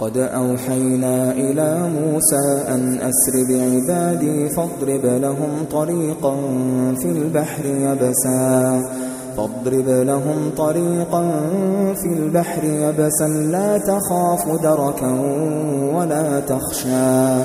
ولقد أوحينا إلى موسى أن أسر بعبادي فاضرب لهم طريقا في البحر يبسا. فاضرب لهم طريقا في البحر يبسا. لا تخاف دركا ولا تخشى.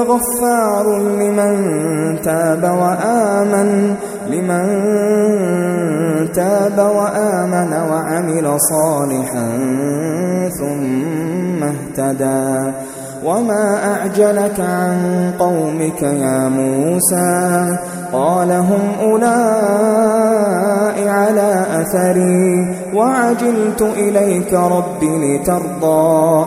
لغفار لمن تاب وآمن لمن تاب وآمن وعمل صالحا ثم اهتدى. وما أعجلك عن قومك يا موسى؟ قال هم أولئك على أثري وعجلت إليك رب لترضى.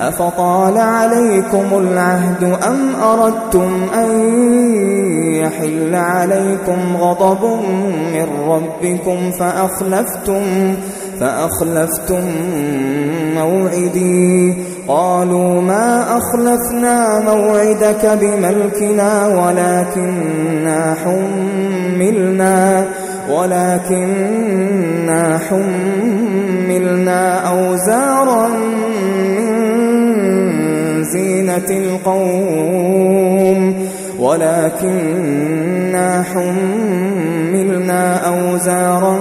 أفطال عليكم العهد أم أردتم أن يحل عليكم غضب من ربكم فأخلفتم فأخلفتم موعدي قالوا ما أخلفنا موعدك بملكنا ولكننا حملنا ولكننا حملنا أوزارا القوم ولكننا حملنا أوزارا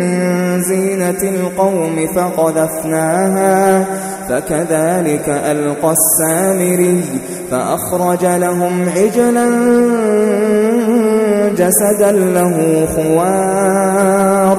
من زينة القوم فقذفناها فكذلك ألقى السامري فأخرج لهم عجلا جسدا له خوار.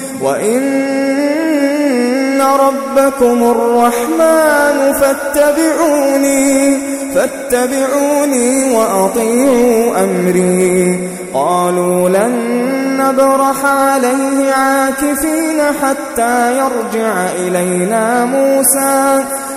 وإن ربكم الرحمن فاتبعوني فاتبعوني وأطيعوا أمري. قالوا لن نبرح عليه عاكفين حتى يرجع إلينا موسى.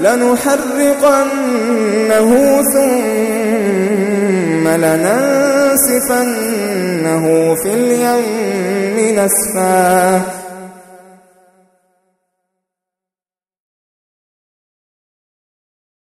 لنحرقنه ثم لننسفنه في اليم نسفا.